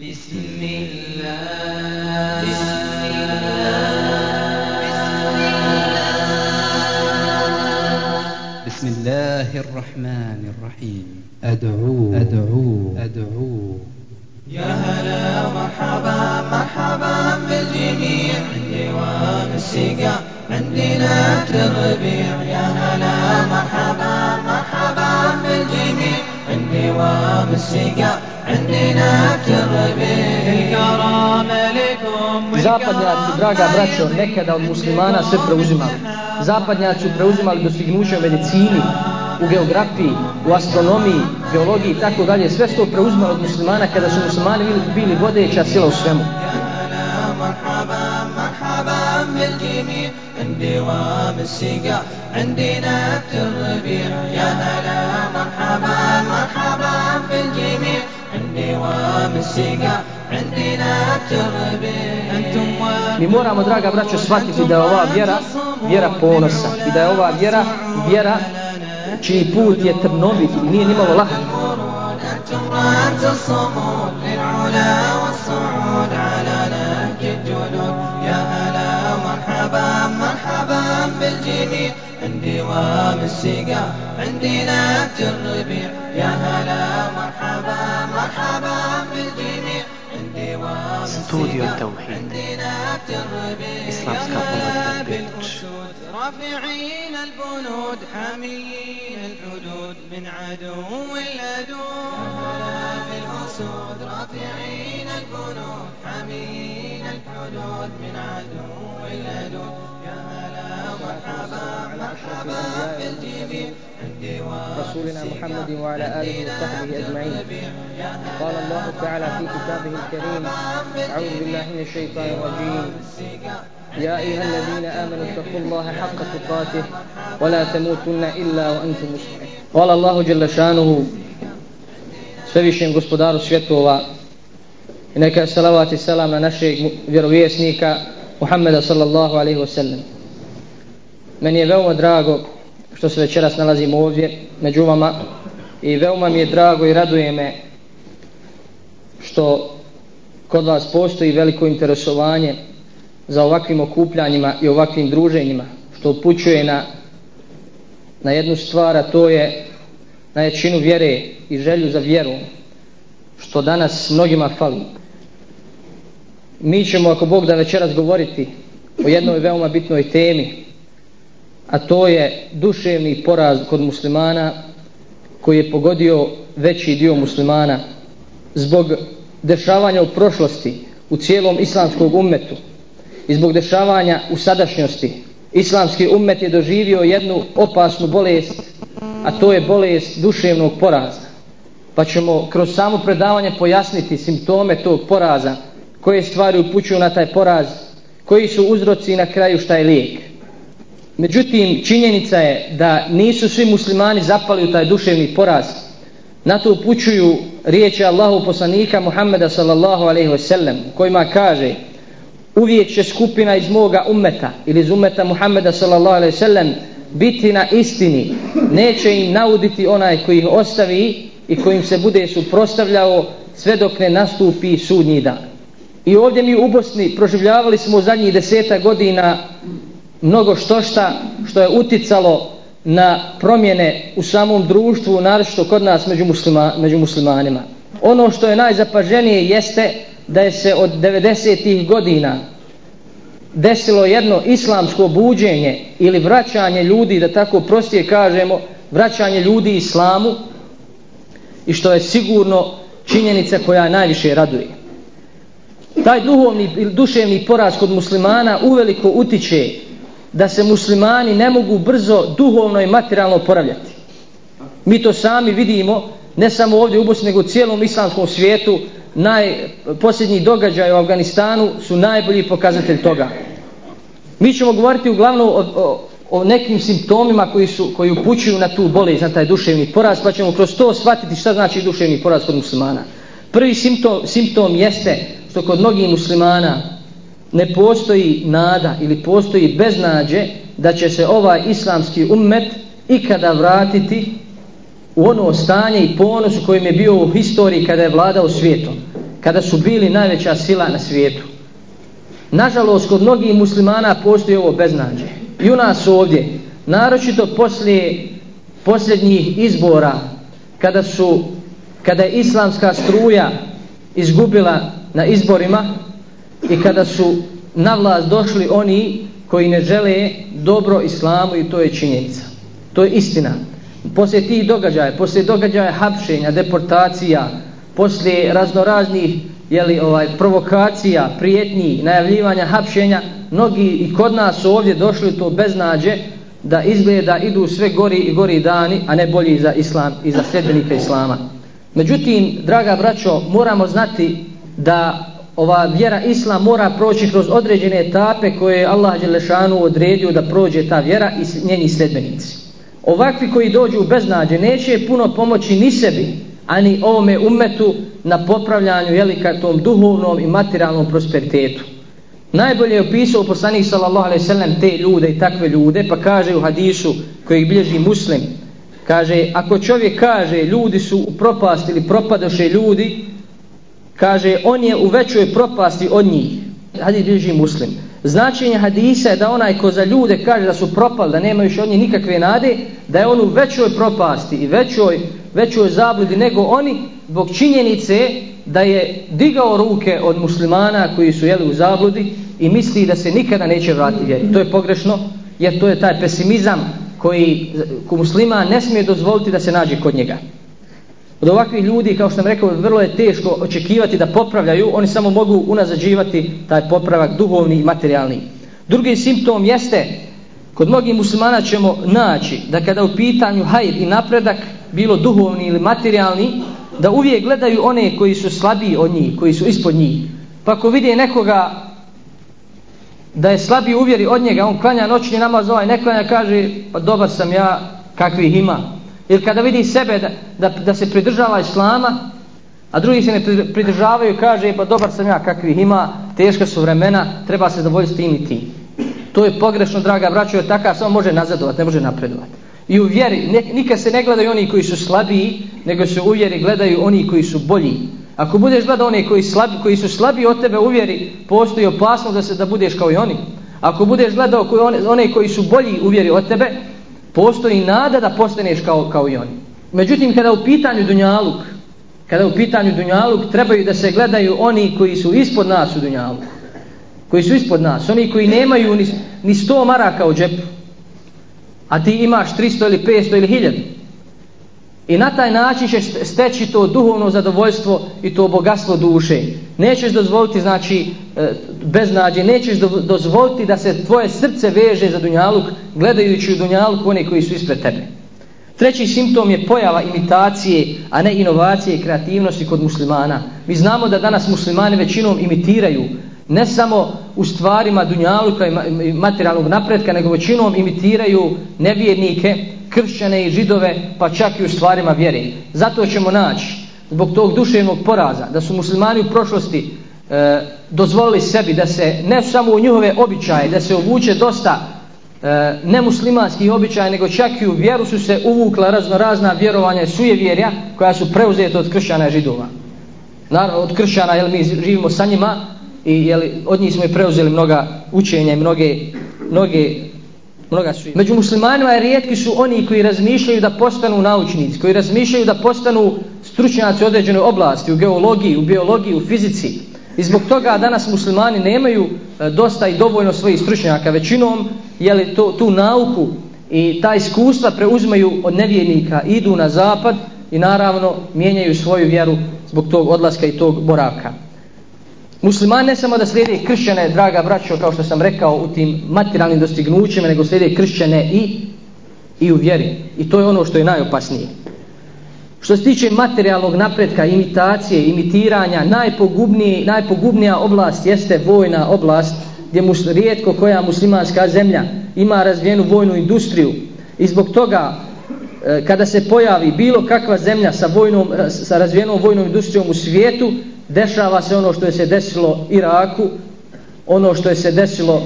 بسم الله. بسم الله بسم الله الرحمن الرحيم. أدعو. أدعو. أدعو. يا هلا مرحبا مرحبا بالجميع. ديوان السقا عندنا الربيع يا هلا مرحبا مرحبا بالجميع. ديوان السقا عندنا الربيع الكرام لكم Zapadnjaci, draga braćo, nekada od muslimana sve preuzimali. Zapadnjaci su preuzimali dostignuće u medicini, u geografiji, u astronomiji, geologiji i tako dalje. Sve su to preuzimali od muslimana kada su muslimani bili, bili vodeća sila u svemu. مرحبا مرحبا بالجميع دوام السقا عندنا الربيع يا هلا مرحبا مرحبا بالجميع Mi moramo, draga braćo, shvatiti da ova vjera, vjera ponosa i da je ova vjera, vjera čiji put je trnovit i nije nimalo lahko. بالجميع عندي وام السقا عندنا الربيع يا هلا مرحبا استوديو التوحيد. بالبيت. بالأسود رافعين البنود حاميين الحدود من عدو الأدود بالأسود رافعين البنود حاميين الحدود من عدو الأدود يا هلا مرحبا مرحبا رسولنا محمد وعلى آله وصحبه أجمعين. قال الله تعالى في كتابه الكريم أعوذ بالله من الشيطان الرجيم. يا أيها الذين آمنوا اتقوا الله حق تقاته ولا تموتن إلا وأنتم مسلمون. قال الله جل شأنه. Svevišnjem gospodaru svjetova i neka je salavat i salam na našeg vjerovjesnika Muhammeda sallallahu alaihi wasallam. Meni je veoma drago što se večeras nalazim ovdje među vama i veoma mi je drago i raduje me što kod vas postoji veliko interesovanje za ovakvim okupljanjima i ovakvim druženjima što upućuje na, na jednu stvar a to je na jačinu vjere i želju za vjeru što danas mnogima fali. Mi ćemo ako Bog da večeras govoriti o jednoj veoma bitnoj temi a to je duševni poraz kod muslimana koji je pogodio veći dio muslimana zbog dešavanja u prošlosti u cijelom islamskog ummetu i zbog dešavanja u sadašnjosti. Islamski ummet je doživio jednu opasnu bolest a to je bolest duševnog poraza. Pa ćemo kroz samo predavanje pojasniti simptome tog poraza koje stvari upućuju na taj poraz koji su uzroci na kraju šta je lijek. Međutim, činjenica je da nisu svi muslimani zapali u taj duševni poraz. Na to upućuju riječi Allahu poslanika Muhammeda sallallahu alaihi ve sellem kojima kaže uvijek će skupina iz moga ummeta ili iz ummeta Muhammeda sallallahu alaihi ve sellem biti na istini. Neće im nauditi onaj koji ih ostavi i kojim se bude suprostavljao sve dok ne nastupi sudnji dan. I ovdje mi u Bosni proživljavali smo zadnjih deseta godina mnogo što šta što je uticalo na promjene u samom društvu, naročito kod nas među, muslima, među muslimanima. Ono što je najzapaženije jeste da je se od 90-ih godina desilo jedno islamsko buđenje ili vraćanje ljudi, da tako prostije kažemo, vraćanje ljudi islamu i što je sigurno činjenica koja najviše raduje. Taj duhovni ili duševni poraz kod muslimana uveliko utiče da se muslimani ne mogu brzo duhovno i materijalno oporavljati. Mi to sami vidimo, ne samo ovdje u Bosni, nego u cijelom islamskom svijetu, najposljednji događaj u Afganistanu su najbolji pokazatelj toga. Mi ćemo govoriti uglavnom o, o, o nekim simptomima koji, su, koji upućuju na tu bolest, na taj duševni poraz, pa ćemo kroz to shvatiti šta znači duševni poraz kod muslimana. Prvi simptom, simptom jeste što kod mnogih muslimana ne postoji nada ili postoji beznađe da će se ovaj islamski ummet ikada vratiti u ono stanje i ponos u kojem je bio u historiji kada je vladao svijetom. kada su bili najveća sila na svijetu. Nažalost, kod mnogih muslimana postoji ovo beznađe. I u nas ovdje, naročito poslije posljednjih izbora, kada su kada je islamska struja izgubila na izborima i kada su na vlast došli oni koji ne žele dobro islamu i to je činjenica. To je istina. Poslije tih događaja, poslije događaja hapšenja, deportacija, poslije raznoraznih jeli, ovaj, provokacija, prijetnji, najavljivanja, hapšenja, mnogi i kod nas su ovdje došli to beznađe da izgleda idu sve gori i gori dani, a ne bolji za islam i za sljedbenike islama. Međutim, draga braćo, moramo znati da ova vjera islam mora proći kroz određene etape koje je Allah Đelešanu odredio da prođe ta vjera i njeni sledbenici. Ovakvi koji dođu u beznađe neće puno pomoći ni sebi, ani ovome umetu na popravljanju jelika tom duhovnom i materijalnom prosperitetu. Najbolje je opisao poslanik sallallahu alaihi sallam te ljude i takve ljude, pa kaže u hadisu koji bilježi muslim, kaže, ako čovjek kaže ljudi su u propasti ili propadoše ljudi, kaže, on je u većoj propasti od njih. Hadis bilježi muslim. Značenje hadisa je da onaj ko za ljude kaže da su propali, da nema više od njih nikakve nade, da je on u većoj propasti i većoj, većoj zabludi nego oni, zbog činjenice da je digao ruke od muslimana koji su jeli u zabludi i misli da se nikada neće vratiti vjeri. To je pogrešno, jer to je taj pesimizam koji ko muslima ne smije dozvoliti da se nađe kod njega. Od ovakvih ljudi, kao što sam rekao, vrlo je teško očekivati da popravljaju, oni samo mogu unazađivati taj popravak duhovni i materijalni. Drugi simptom jeste, kod mnogih muslimana ćemo naći da kada u pitanju hajr i napredak, bilo duhovni ili materijalni, da uvijek gledaju one koji su slabiji od njih, koji su ispod njih. Pa ako vidi nekoga da je slabiji uvjeri od njega, on klanja noćni namaz, ovaj ne klanja, kaže, pa dobar sam ja, kakvih ima. Ili kada vidi sebe da, da, da se pridržava islama, a drugi se ne pridržavaju, kaže, e, pa dobar sam ja, kakvih ima, teška su vremena, treba se zadovoljiti tim i tim. To je pogrešno, draga braćo, jer takav samo može nazadovati, ne može napredovati. I u vjeri, ne, nikad se ne gledaju oni koji su slabiji, nego se u vjeri gledaju oni koji su bolji. Ako budeš gledao one koji, slabi, koji su slabiji od tebe u vjeri, postoji opasnost da se da budeš kao i oni. Ako budeš gledao koji one, one koji su bolji u vjeri od tebe, postoji nada da postaneš kao, kao i oni. Međutim, kada u pitanju Dunjaluk, kada u pitanju Dunjaluk, trebaju da se gledaju oni koji su ispod nas u Dunjaluku. Koji su ispod nas, oni koji nemaju ni, ni 100 maraka u džepu a ti imaš 300 ili 500 ili 1000. I na taj način ćeš steći to duhovno zadovoljstvo i to bogatstvo duše. Nećeš dozvoliti, znači, e, beznađe, nećeš dozvoliti da se tvoje srce veže za Dunjaluk, gledajući u Dunjaluk one koji su ispred tebe. Treći simptom je pojava imitacije, a ne inovacije i kreativnosti kod muslimana. Mi znamo da danas muslimani većinom imitiraju ne samo u stvarima dunjaluka i materijalnog napretka, nego većinom imitiraju nevjernike, kršćane i židove, pa čak i u stvarima vjere. Zato ćemo naći, zbog tog duševnog poraza, da su muslimani u prošlosti e, dozvolili sebi da se ne samo u njihove običaje, da se uvuče dosta e, nemuslimanskih običaja, nego čak i u vjeru su se uvukla razno razna vjerovanja i sujevjerja koja su preuzete od kršćana i židova. Naravno, od kršćana, jer mi živimo sa njima, i jel, od njih smo i preuzeli mnoga učenja i mnoge, mnoge, mnoga su. Među muslimanima je rijetki su oni koji razmišljaju da postanu naučnici, koji razmišljaju da postanu stručnjaci u određenoj oblasti, u geologiji, u biologiji, u fizici. I zbog toga danas muslimani nemaju e, dosta i dovoljno svojih stručnjaka. Većinom jeli, to, tu nauku i ta iskustva preuzmaju od nevjernika, idu na zapad i naravno mijenjaju svoju vjeru zbog tog odlaska i tog boravka. Muslimani ne samo da slijede kršćane, draga braćo, kao što sam rekao, u tim materijalnim dostignućima, nego slijede kršćane i, i u vjeri. I to je ono što je najopasnije. Što se tiče materijalnog napretka, imitacije, imitiranja, najpogubniji, najpogubnija oblast jeste vojna oblast, gdje mus, rijetko koja muslimanska zemlja ima razvijenu vojnu industriju. I zbog toga, e, kada se pojavi bilo kakva zemlja sa, vojnom, e, sa razvijenom vojnom industrijom u svijetu, dešava se ono što je se desilo Iraku, ono što je se desilo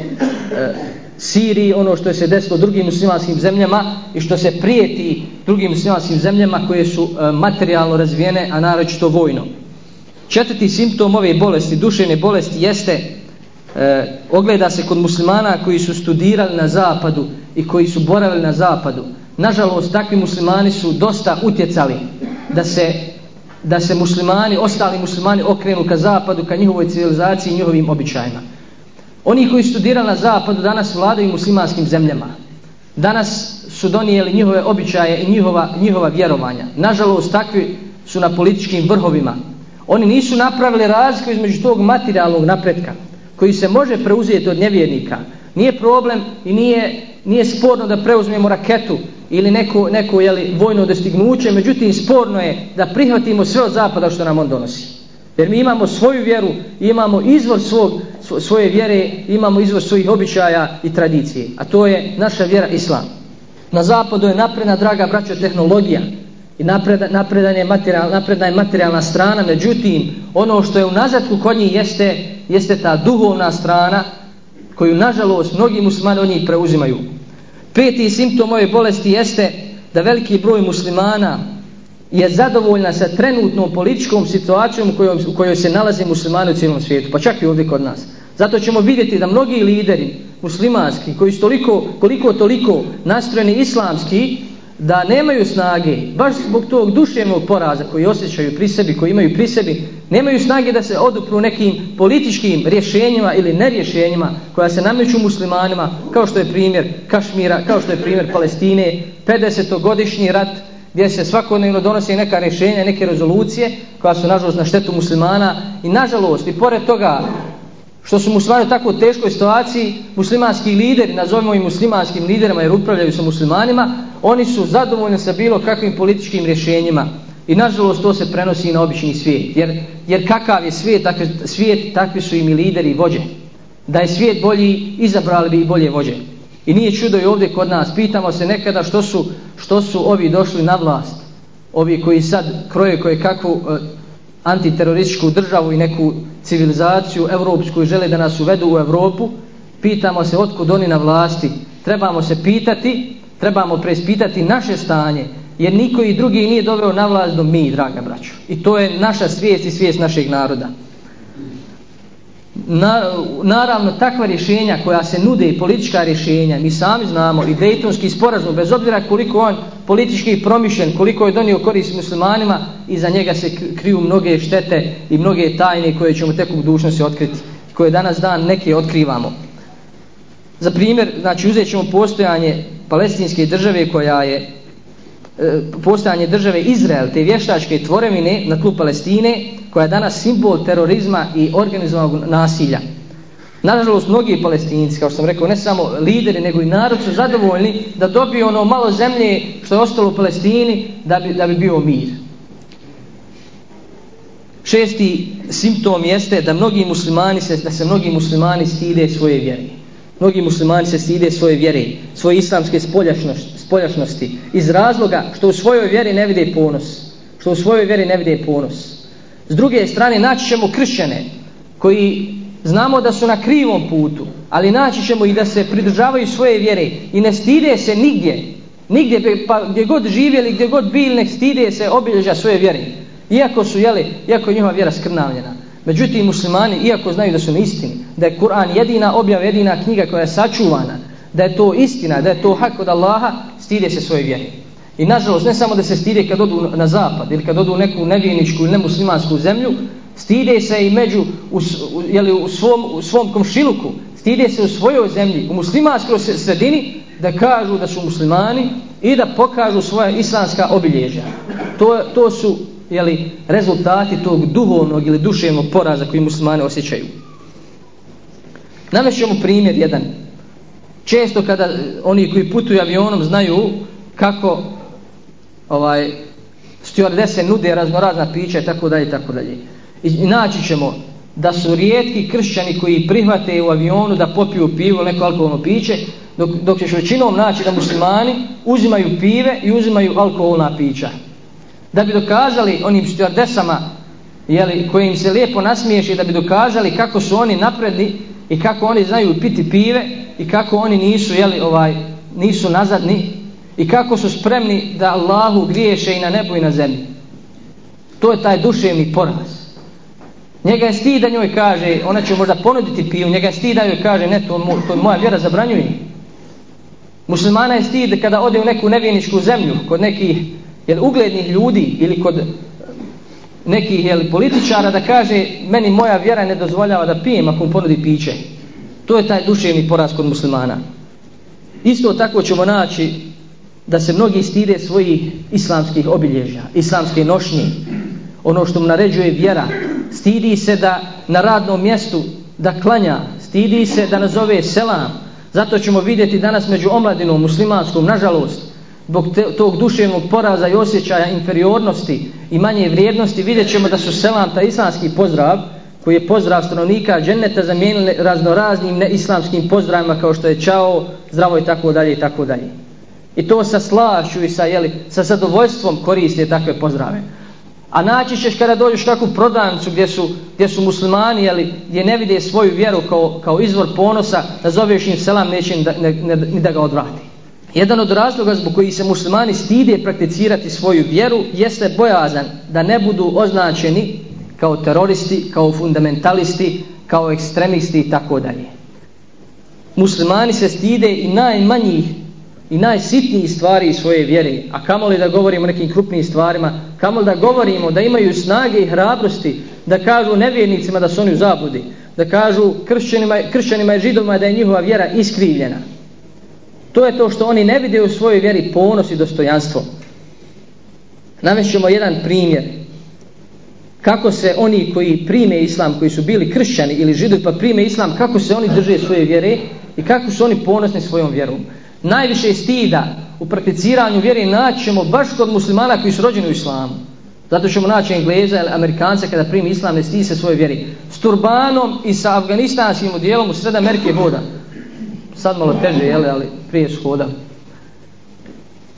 e, Siriji, ono što je se desilo drugim muslimanskim zemljama i što se prijeti drugim muslimanskim zemljama koje su e, materijalno razvijene, a naročito vojno. Četvrti simptom ove bolesti, duševne bolesti, jeste e, ogleda se kod muslimana koji su studirali na zapadu i koji su boravili na zapadu. Nažalost, takvi muslimani su dosta utjecali da se, da se muslimani, ostali muslimani okrenu ka zapadu, ka njihovoj civilizaciji i njihovim običajima. Oni koji studirali na zapadu danas vladaju muslimanskim zemljama. Danas su donijeli njihove običaje i njihova, njihova vjerovanja. Nažalost, takvi su na političkim vrhovima. Oni nisu napravili razliku između tog materijalnog napretka koji se može preuzeti od nevjernika. Nije problem i nije, nije sporno da preuzmemo raketu ili neko, neko jeli, vojno dostignuće, međutim sporno je da prihvatimo sve od zapada što nam on donosi. Jer mi imamo svoju vjeru, imamo izvor svog, svoje vjere, imamo izvor svojih običaja i tradicije. A to je naša vjera Islam. Na zapadu je napredna, draga braćo, tehnologija i napreda, napredan je materijal, napredna je materijalna strana, međutim, ono što je u nazadku kod njih jeste, jeste ta duhovna strana koju, nažalost, mnogi muslimani od njih preuzimaju. Peti simptom ove bolesti jeste da veliki broj muslimana je zadovoljna sa trenutnom političkom situacijom u kojoj, u kojoj se nalazi muslimani u cijelom svijetu, pa čak i ovdje kod nas. Zato ćemo vidjeti da mnogi lideri muslimanski, koji su toliko, koliko toliko nastrojeni islamski, da nemaju snage, baš zbog tog duševnog poraza koji osjećaju pri sebi, koji imaju pri sebi, nemaju snage da se odupru nekim političkim rješenjima ili nerješenjima koja se nameću muslimanima, kao što je primjer Kašmira, kao što je primjer Palestine, 50-godišnji rat, gdje se svakodnevno donosi neka rješenja, neke rezolucije koja su nažalost na štetu muslimana. I nažalost i pored toga što su muslimani u tako teškoj situaciji, muslimanski lideri, nazovimo i muslimanskim liderima jer upravljaju sa muslimanima, oni su zadovoljni sa bilo kakvim političkim rješenjima. I nažalost to se prenosi i na obični svijet. Jer, jer kakav je svijet, takvi, svijet, takvi su im i lideri i vođe. Da je svijet bolji, izabrali bi i bolje vođe. I nije čudo i ovdje kod nas. Pitamo se nekada što su, što su ovi došli na vlast. Ovi koji sad kroje koje kakvu e, antiterorističku državu i neku civilizaciju evropsku i žele da nas uvedu u Evropu, pitamo se otkud oni na vlasti. Trebamo se pitati, trebamo preispitati naše stanje, jer niko i drugi nije doveo na vlast do mi, draga braćo. I to je naša svijest i svijest našeg naroda na, naravno takva rješenja koja se nude i politička rješenja mi sami znamo i Dejtonski sporazum bez obzira koliko on politički promišljen koliko je donio korist muslimanima i za njega se kriju mnoge štete i mnoge tajne koje ćemo tek u budućnosti otkriti koje danas dan neke otkrivamo za primjer znači uzet ćemo postojanje palestinske države koja je e, postojanje države Izrael te vještačke tvorevine na tlu Palestine koja je danas simbol terorizma i organizovanog nasilja. Nažalost, mnogi palestinci, kao što sam rekao, ne samo lideri, nego i narod su zadovoljni da dobiju ono malo zemlje što je ostalo u Palestini da bi, da bi bio mir. Šesti simptom jeste da mnogi muslimani se, da se mnogi muslimani stide svoje vjere. Mnogi muslimani se stide svoje vjere, svoje islamske spoljašnosti, iz razloga što u svojoj vjeri ne vide ponos. Što u svojoj vjeri ne vide ponos. S druge strane, naći ćemo kršćane koji znamo da su na krivom putu, ali naći ćemo i da se pridržavaju svoje vjere i ne stide se nigdje, nigdje, pa gdje god živjeli, gdje god bili, ne stide se obilježa svoje vjere. Iako su, jeli, iako je njihova vjera skrnavljena. Međutim, muslimani, iako znaju da su na istini, da je Kur'an jedina objava, jedina knjiga koja je sačuvana, da je to istina, da je to hak od Allaha, stide se svoje vjere. I nažalost, ne samo da se stide kad odu na zapad ili kad odu u neku nevijeničku ili nemuslimansku zemlju, stide se i među u, jeli, u, svom, u svom komšiluku, stide se u svojoj zemlji, u muslimanskoj sredini, da kažu da su muslimani i da pokažu svoje islamska obilježja. To, to su jeli, rezultati tog duhovnog ili duševnog poraza koji muslimani osjećaju. Navešćemo primjer jedan. Često kada eh, oni koji putuju avionom znaju kako ovaj stewardese nude raznorazna pića i tako dalje i tako dalje. I naći ćemo da su rijetki kršćani koji prihvate u avionu da popiju pivo neko alkoholno piće, dok, dok ćeš većinom naći da muslimani uzimaju pive i uzimaju alkoholna pića. Da bi dokazali onim stewardesama jeli, koji im se lijepo nasmiješi, da bi dokazali kako su oni napredni i kako oni znaju piti pive i kako oni nisu, jeli, ovaj, nisu nazadni, i kako su spremni da Allahu griješe i na nebu i na zemlji. To je taj duševni poraz. Njega je stid da njoj kaže, ona će možda ponuditi piju, njega je stid da joj kaže, ne, to, to moja vjera zabranjuje. Muslimana je stid kada ode u neku nevjeničku zemlju, kod nekih jel, uglednih ljudi ili kod nekih jel, političara da kaže, meni moja vjera ne dozvoljava da pijem ako mu ponudi piće. To je taj duševni poraz kod muslimana. Isto tako ćemo naći da se mnogi stide svojih islamskih obilježja, islamske nošnje, ono što mu naređuje vjera, stidi se da na radnom mjestu da klanja, stidi se da nazove selam, zato ćemo vidjeti danas među omladinom muslimanskom, nažalost, zbog tog duševnog poraza i osjećaja inferiornosti i manje vrijednosti, vidjet ćemo da su selam ta islamski pozdrav, koji je pozdrav stanovnika dženeta zamijenili raznoraznim neislamskim pozdravima kao što je čao, zdravo i tako dalje i tako dalje. I to sa slašću i sa, jeli, sa zadovoljstvom koriste takve pozdrave. A naći ćeš kada dođeš takvu prodavnicu gdje su, gdje su muslimani, jeli, gdje ne vide svoju vjeru kao, kao izvor ponosa, da zoveš im selam, neće ni da, ne, ne, ne da ga odvrati. Jedan od razloga zbog koji se muslimani stide prakticirati svoju vjeru jeste bojazan da ne budu označeni kao teroristi, kao fundamentalisti, kao ekstremisti i tako dalje. Muslimani se stide i najmanjih i najsitnijih stvari iz svoje vjere, a kamo li da govorimo o nekim krupnijim stvarima, kamo li da govorimo da imaju snage i hrabrosti da kažu nevjernicima da su oni u zabudi, da kažu kršćanima, kršćanima i židovima da je njihova vjera iskrivljena. To je to što oni ne vide u svojoj vjeri ponos i dostojanstvo. Navešćemo jedan primjer kako se oni koji prime islam, koji su bili kršćani ili židovi pa prime islam, kako se oni drže svoje vjere i kako su oni ponosni svojom vjerom. Najviše stida u prakticiranju vjere naćemo baš kod muslimana koji su rođeni u islamu. Zato ćemo naći Engleza ili Amerikanca kada primi islam ne stidi se svoje vjeri. S turbanom i sa afganistanskim udjelom u sred Amerike voda. Sad malo teže, jele, ali prije škoda.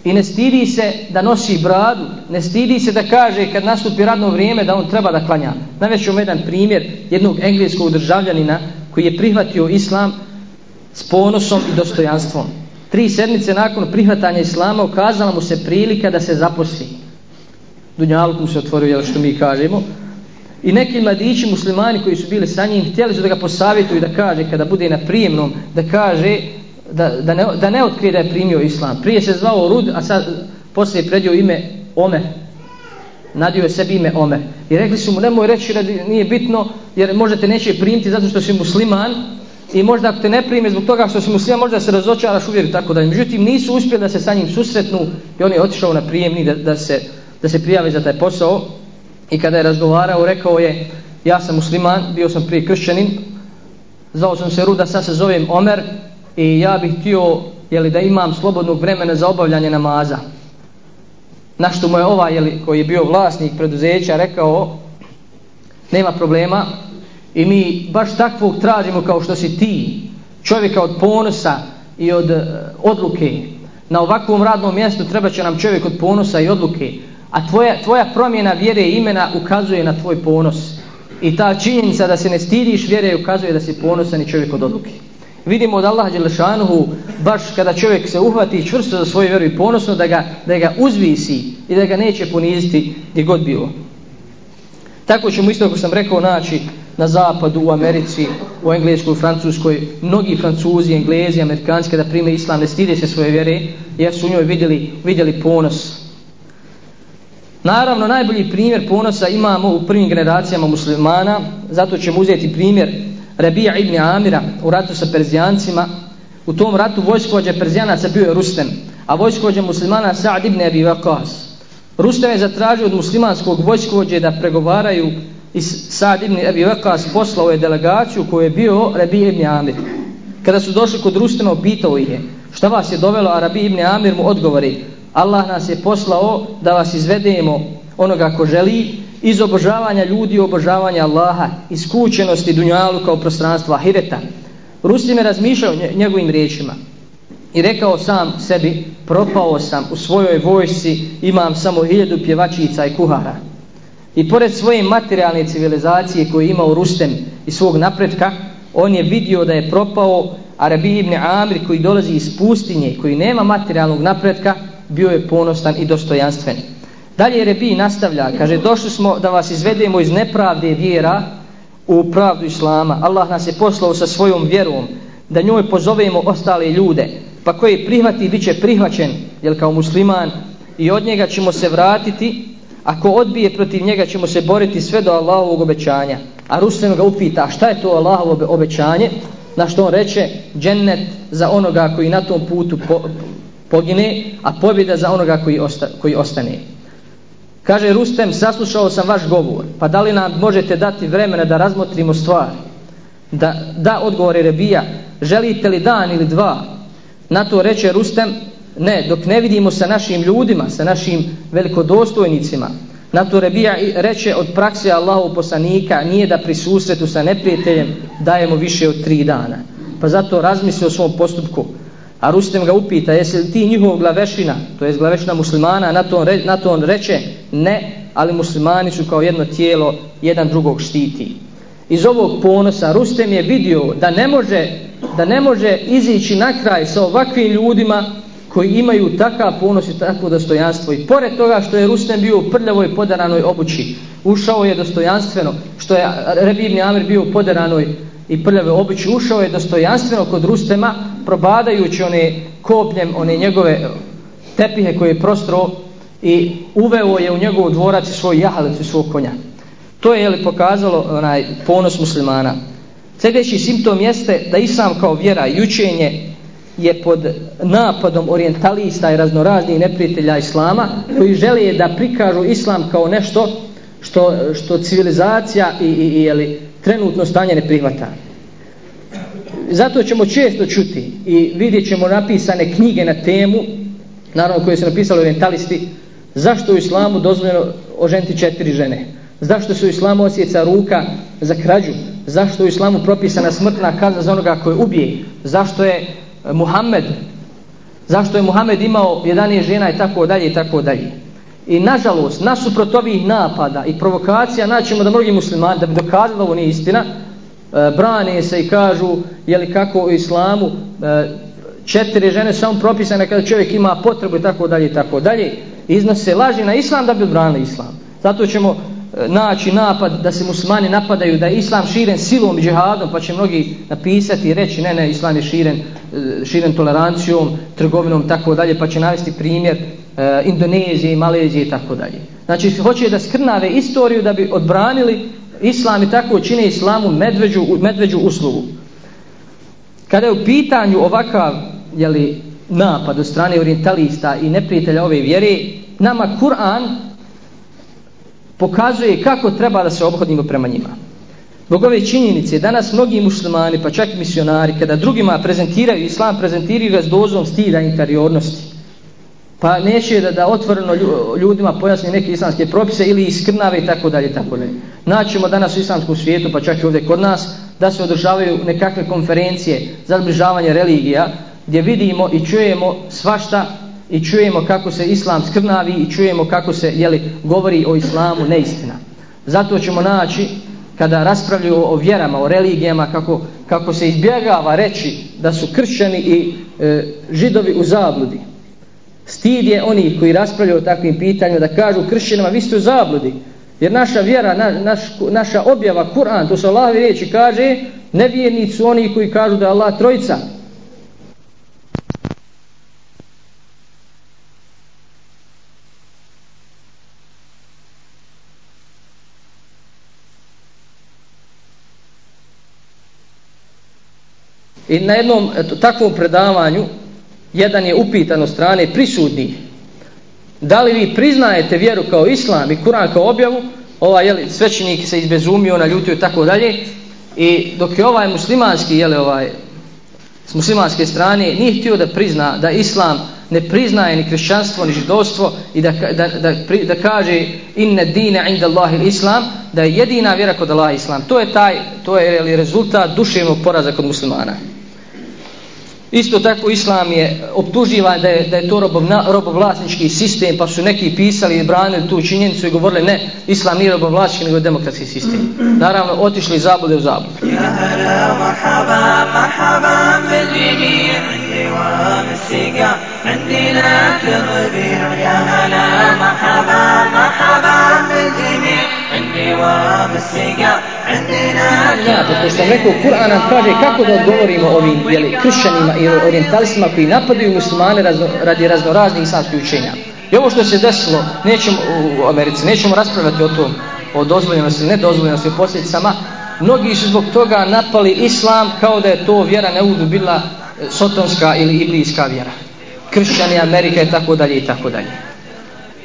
I ne stidi se da nosi bradu, ne stidi se da kaže kad nastupi radno vrijeme da on treba da klanja. Naveću jedan primjer jednog engleskog državljanina koji je prihvatio islam s ponosom i dostojanstvom. Tri sedmice nakon prihvatanja islama ukazala mu se prilika da se zaposli. Dunjalku mu se otvorio, jel što mi kažemo. I neki mladići muslimani koji su bili sa njim htjeli su da ga posavjetuju da kaže kada bude na prijemnom da kaže da, da, ne, da ne otkrije da je primio islam. Prije se zvao Rud, a sad poslije je predio ime Ome. Nadio je sebi ime Ome. I rekli su mu, nemoj reći da nije bitno, jer možete neće primiti zato što si musliman, i možda ako te ne prime zbog toga što si musliman, možda se razočaraš u tako da. Međutim, nisu uspjeli da se sa njim susretnu i on je otišao na prijemni da, da, se, da se prijavi za taj posao. I kada je razgovarao, rekao je, ja sam musliman, bio sam prije kršćanin, zvao sam se Ruda, sad se zovem Omer, i ja bih htio jeli, da imam slobodnog vremena za obavljanje namaza. Na što mu je ovaj jeli, koji je bio vlasnik preduzeća rekao nema problema i mi baš takvog tražimo kao što si ti čovjeka od ponosa i od e, odluke na ovakvom radnom mjestu treba će nam čovjek od ponosa i odluke a tvoja, tvoja promjena vjere i imena ukazuje na tvoj ponos i ta činjenica da se ne stidiš vjere ukazuje da si ponosan i čovjek od odluke vidimo od Allaha Đelešanuhu baš kada čovjek se uhvati čvrsto za svoju vjeru i ponosno da ga, da ga uzvisi i da ga neće poniziti gdje god bilo. Tako ćemo isto ako sam rekao naći na zapadu, u Americi, u Engleskoj, u Francuskoj, mnogi Francuzi, Englezi, Amerikanci kada prime Islam ne stide se svoje vjere jer su u njoj vidjeli, vidjeli ponos. Naravno, najbolji primjer ponosa imamo u prvim generacijama muslimana, zato ćemo uzeti primjer Rabija ibn Amira u ratu sa Perzijancima. U tom ratu vojskovođa Perzijanaca bio je Rustem, a vojskovođa muslimana Sa'd ibn Abi Waqas. Rustem je zatražio od muslimanskog vojskovođe da pregovaraju i Sa'd ibn Abi Waqas poslao je delegaciju koju je bio Rabija ibn Amir. Kada su došli kod Rustema, pitao ih je šta vas je dovelo, a Rabija ibn Amir mu odgovori Allah nas je poslao da vas izvedemo onoga ko želi iz obožavanja ljudi u obožavanje Allaha, iz kućenosti dunjalu kao prostranstva Ahireta. Rusti je razmišljao njegovim riječima i rekao sam sebi, propao sam u svojoj vojsci, imam samo hiljadu pjevačica i kuhara. I pored svoje materijalne civilizacije koje je imao Rustem i svog napretka, on je vidio da je propao Arabi ibn Amir koji dolazi iz pustinje, koji nema materijalnog napretka, bio je ponosan i dostojanstven. Dalje Rebi nastavlja, kaže, došli smo da vas izvedemo iz nepravde vjera u pravdu Islama. Allah nas je poslao sa svojom vjerom da njoj pozovemo ostale ljude, pa koji prihvati bit će prihvaćen, jer kao musliman, i od njega ćemo se vratiti, ako odbije protiv njega ćemo se boriti sve do Allahovog obećanja. A Rustem ga upita šta je to Allahovo obećanje, na što on reče džennet za onoga koji na tom putu po, pogine, a pobjeda za onoga koji, osta, koji ostane. Kaže Rustem, saslušao sam vaš govor, pa da li nam možete dati vremena da razmotrimo stvari? Da, da odgovore Rebija, želite li dan ili dva? Na to reče Rustem, ne, dok ne vidimo sa našim ljudima, sa našim velikodostojnicima, na to Rebija reče od prakse Allahu poslanika nije da pri susretu sa neprijateljem dajemo više od tri dana. Pa zato razmisli o svom postupku. A Rustem ga upita, jesi li ti njihov glavešina, to je glavešina muslimana, na to, on re, na to on reče, ne, ali muslimani su kao jedno tijelo, jedan drugog štiti. Iz ovog ponosa Rustem je vidio da ne može, da ne može izići na kraj sa ovakvim ljudima koji imaju takav ponos i takvo dostojanstvo. I pored toga što je Rustem bio u prljavoj podaranoj obući, ušao je dostojanstveno, što je Rebibni Amir bio u podaranoj i prljave obući, ušao je dostojanstveno kod Rustema, probadajući one kopljem, one njegove eh, tepihe koje je prostro i uveo je u njegovu dvorac svoj jahalic i svog konja. To je li pokazalo onaj ponos muslimana. Sljedeći simptom jeste da islam kao vjera i učenje je pod napadom orientalista i raznoraznih neprijatelja islama koji žele da prikažu islam kao nešto što, što civilizacija i, i, i jeli, trenutno stanje ne prihvata. Zato ćemo često čuti i vidjet ćemo napisane knjige na temu, naravno koje su napisali orientalisti, zašto u islamu dozvoljeno oženiti četiri žene. Zašto su u islamu osjeca ruka za krađu? Zašto u islamu propisana smrtna kazna za onoga koje ubije? Zašto je e, Muhammed zašto je Muhammed imao 11 žena i tako dalje i tako dalje i nažalost nasuprot ovih napada i provokacija naćemo da mnogi muslimani da bi dokazali da ovo nije istina E, brane se i kažu je li kako u islamu e, četiri žene samo propisane kada čovjek ima potrebu i tako dalje i tako dalje. Iznose laži na islam da bi odbranili islam. Zato ćemo e, naći napad da se muslimani napadaju da je islam širen silom i džihadom pa će mnogi napisati i reći ne ne islam je širen, širen tolerancijom trgovinom tako dalje pa će navesti primjer e, Indonezije i Malezije i tako dalje. Znači hoće da skrnave istoriju da bi odbranili islam i tako čine islamu medveđu, medveđu uslugu kada je u pitanju ovakav jeli, napad od strane orientalista i neprijatelja ove vjere nama Kur'an pokazuje kako treba da se obhodimo prema njima. Zbog ove činjenice, danas mnogi muslimani, pa čak i misionari, kada drugima prezentiraju islam, prezentiraju ga s dozom stida i interiornosti. Pa neće da, da otvoreno ljudima pojasni neke islamske propise ili iskrnave i tako dalje, tako dalje. Naćemo danas u islamskom svijetu, pa čak i ovdje kod nas, da se održavaju nekakve konferencije za zbližavanje religija, gdje vidimo i čujemo svašta i čujemo kako se islam skrnavi i čujemo kako se jeli, govori o islamu neistina. Zato ćemo naći kada raspravljaju o vjerama, o religijama, kako, kako se izbjegava reći da su kršćani i e, židovi u zabludi. Stid je oni koji raspravljaju o takvim pitanjima da kažu kršćanima vi ste u zabludi. Jer naša vjera, na, naš, naša objava, Kur'an, to se Allahovi riječi, kaže nevjernici su oni koji kažu da je Allah trojica. I na jednom eto, takvom predavanju jedan je upitan od strane prisudnih da li vi priznajete vjeru kao islam i kuran kao objavu? Ovaj jeli, svećenik se izbezumio naljutio i tako dalje. I dok je ovaj muslimanski jeli, ovaj, s muslimanske strane nije htio da prizna da islam ne priznaje ni kršćanstvo ni židovstvo i da, da, da, da kaže inne dine inda Allahi islam da je jedina vjera kod Allah islam. To je taj to je rezultat duševnog poraza kod muslimana. Isto tako islam je optuživan da je, da je to robovna, robovlasnički sistem, pa su neki pisali i branili tu činjenicu i govorili ne, islam nije robovlasnički, nego je demokratski sistem. Naravno, otišli iz zabude u zabude. Ja hala, mahaba, mahaba, medvini, wa msiga, عندنا في الربيع يا هلا مرحبا مرحبا بالجميع Znate, pošto sam rekao, Kur'an nam kaže kako da odgovorimo ovim jeli, kršćanima i orientalistima koji napadaju muslimane razno, radi razno raznih islamskih učenja. I ovo što se desilo, nećemo u Americi, nećemo raspravljati o tom, o dozvoljenosti, nedozvoljenosti, o posljedicama. Mnogi su zbog toga napali islam kao da je to vjera neudu bila e, sotonska ili iblijska vjera. Kršćani, Amerika i tako dalje i tako dalje.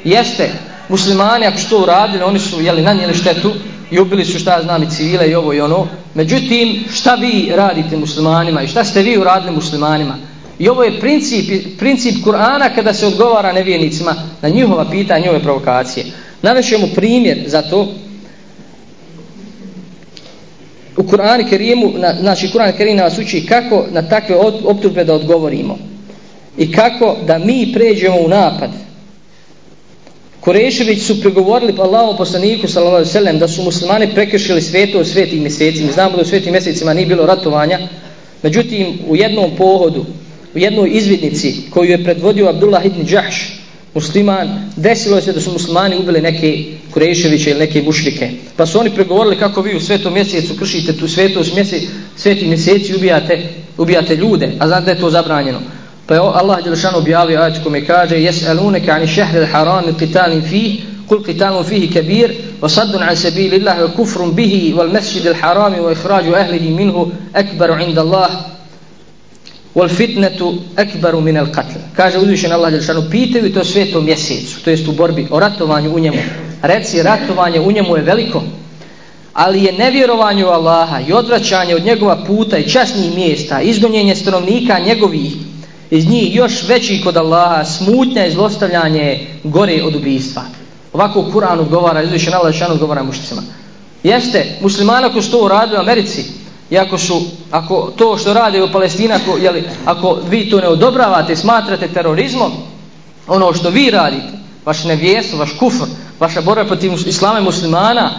Jeste, muslimani ako što uradili, oni su jeli, nanijeli štetu i ubili su šta znam i civile i ovo i ono. Međutim, šta vi radite muslimanima i šta ste vi uradili muslimanima? I ovo je princip, princip Kur'ana kada se odgovara nevjernicima na njihova pitanja, njihove provokacije. Navešemo primjer za to. U Kur'anu Kerimu, na, znači Kur'an Kerim nas uči kako na takve optužbe da odgovorimo. I kako da mi pređemo u napad. Korešević su pregovorili pa Allahom poslaniku sallallahu sallam da su muslimani prekršili sveto u svetim mjesecima. Znamo da u svetim mjesecima nije bilo ratovanja. Međutim, u jednom pohodu, u jednoj izvidnici koju je predvodio Abdullah ibn Đahš, musliman, desilo se da su muslimani ubili neke Kureševiće ili neke mušrike. Pa su oni pregovorili kako vi u svetom mjesecu kršite tu svetost mjesec, sveti mjeseci ubijate, ubijate ljude, a znate da je to zabranjeno. Pa je Allah Đelšan objavio ajet kome kaže Jes'alunaka ani šehril haram qitalin fih قل قتال فيه كبير وصد عن سبيل الله وكفر به والمسجد الحرام وإخراج أهله منه أكبر عند الله والفتنة أكبر من القتل kaže uzvišen Allah Đelšanu pitaju to svetom mjesecu to jest u borbi o ratovanju u njemu reci ratovanje u njemu je veliko ali je nevjerovanje u Allaha i odvraćanje od njegova puta i časnih mjesta izgonjenje stanovnika njegovih iz njih još veći kod Allaha smutnja i zlostavljanje gore od ubijstva. Ovako Kur'an odgovara, izvišen Allah šan odgovara mušticima. Jeste, muslimani ako su to uradili u Americi, i ako, su, ako to što rade u Palestini, ako, jeli, ako vi to ne odobravate, smatrate terorizmom, ono što vi radite, vaše nevijestvo, vaš kufr, vaša borba protiv islama i muslimana,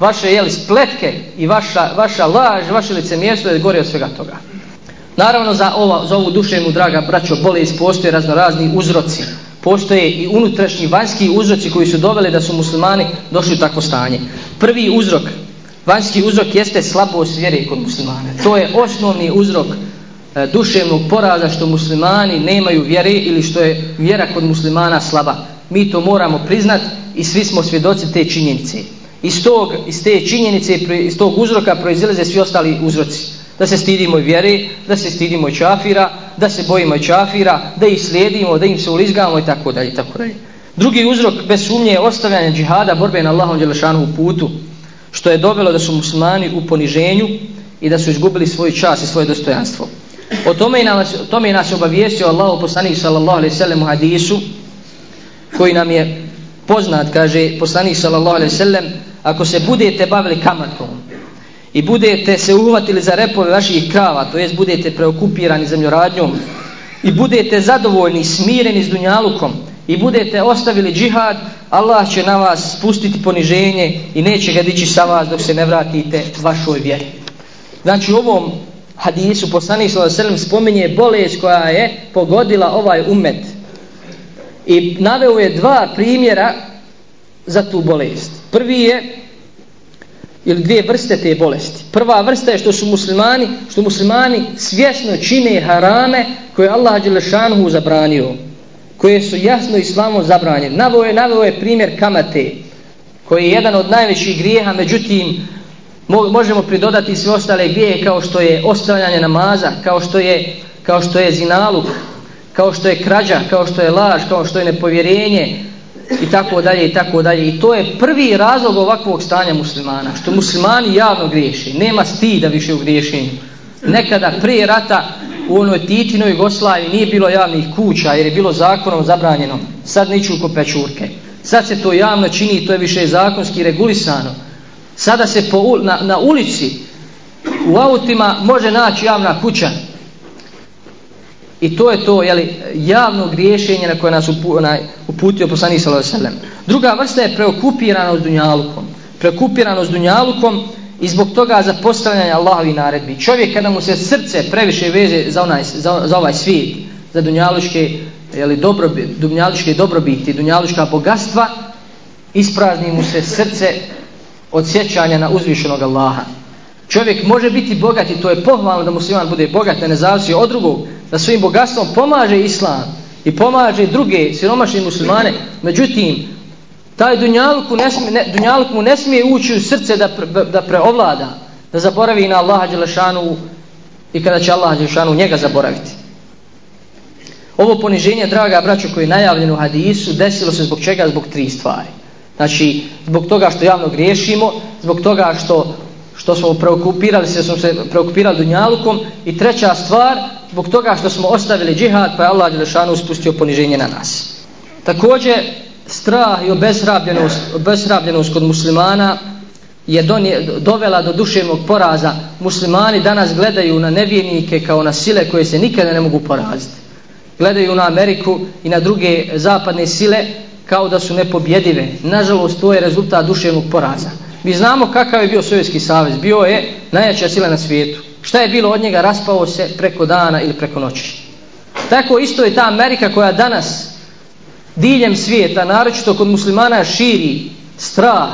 vaše jeli, spletke i vaša, vaša laž, vaše licemjerstvo je gore od svega toga. Naravno za, ova, za ovu duševnu, draga braćo, bolest postoje raznorazni uzroci. Postoje i unutrašnji vanjski uzroci koji su doveli da su muslimani došli u takvo stanje. Prvi uzrok, vanjski uzrok jeste slabost vjere kod muslimana. To je osnovni uzrok e, duševnog poraza što muslimani nemaju vjere ili što je vjera kod muslimana slaba. Mi to moramo priznat i svi smo svjedoci te činjenice. Iz, tog, iz te činjenice, iz tog uzroka proizilaze svi ostali uzroci da se stidimo vjere, da se stidimo čafira, da se bojimo čafira, da ih slijedimo, da im se ulizgamo i tako dalje, tako dalje. Drugi uzrok bez sumnje je ostavljanje džihada, borbe na Allahom Đelešanu u putu, što je dovelo da su muslimani u poniženju i da su izgubili svoj čas i svoje dostojanstvo. O tome je nas, o tome je nas obavijestio Allah u poslanih sallallahu alaihi sallam u hadisu, koji nam je poznat, kaže poslanih sallallahu alaihi sallam, ako se budete bavili kamatom, i budete se uhvatili za repove vaših krava, to jest budete preokupirani zemljoradnjom i budete zadovoljni, smireni s dunjalukom i budete ostavili džihad, Allah će na vas spustiti poniženje i neće ga dići sa vas dok se ne vratite vašoj vjeri. Znači u ovom hadisu poslanih s.a.v. spominje bolest koja je pogodila ovaj umet i naveo je dva primjera za tu bolest. Prvi je ili dvije vrste te bolesti. Prva vrsta je što su muslimani, što muslimani svjesno čine harame koje Allah Đelešanuhu zabranio, koje su jasno islamom zabranjene. Naveo je, naveo je primjer kamate, koji je jedan od najvećih grijeha, međutim, možemo pridodati sve ostale grijehe kao što je ostavljanje namaza, kao što je, kao što je zinaluk, kao što je krađa, kao što je laž, kao što je nepovjerenje, i tako dalje i tako dalje. I to je prvi razlog ovakvog stanja muslimana, što muslimani javno griješi. Nema stida više u griješenju. Nekada prije rata u onoj Titinoj Jugoslaviji nije bilo javnih kuća jer je bilo zakonom zabranjeno. Sad niću ko pečurke. Sad se to javno čini i to je više zakonski regulisano. Sada se po, na, na ulici u autima može naći javna kuća I to je to jeli, javno griješenje na koje nas uputio poslanih s.a.v. Druga vrsta je preokupiranost dunjalukom. Preokupiranost dunjalukom i zbog toga za postavljanje Allahovi naredbi. Čovjek kada mu se srce previše veže za, onaj, za, za ovaj svijet, za dunjaluške, jeli, dobro, dunjaluške dobrobiti, dunjaluška bogatstva, isprazni mu se srce od sjećanja na uzvišenog Allaha. Čovjek može biti bogat i to je pohvalno da musliman bude bogat, ne zavisi od drugog, da svojim bogatstvom pomaže islam i pomaže druge siromašne muslimane. Međutim, taj dunjaluk, ne smije, ne, dunjaluk mu ne smije ući u srce da, pre, da preovlada, da zaboravi na Allaha Đelešanu i kada će Allah Đelešanu njega zaboraviti. Ovo poniženje, draga braćo, koje je najavljeno u hadisu, desilo se zbog čega? Zbog tri stvari. Znači, zbog toga što javno griješimo, zbog toga što što smo preokupirali se, smo se preokupirali dunjalukom i treća stvar, zbog toga što smo ostavili džihad, pa je Allah Đelešanu uspustio poniženje na nas. Također, strah i obesrabljenost, obesrabljenost kod muslimana je donje, dovela do duševnog poraza. Muslimani danas gledaju na nevjernike kao na sile koje se nikada ne mogu poraziti. Gledaju na Ameriku i na druge zapadne sile kao da su nepobjedive. Nažalost, to je rezultat duševnog poraza. Mi znamo kakav je bio Sovjetski savez. Bio je najjača sila na svijetu. Šta je bilo od njega? Raspao se preko dana ili preko noći. Tako isto je ta Amerika koja danas diljem svijeta, naročito kod muslimana širi strah,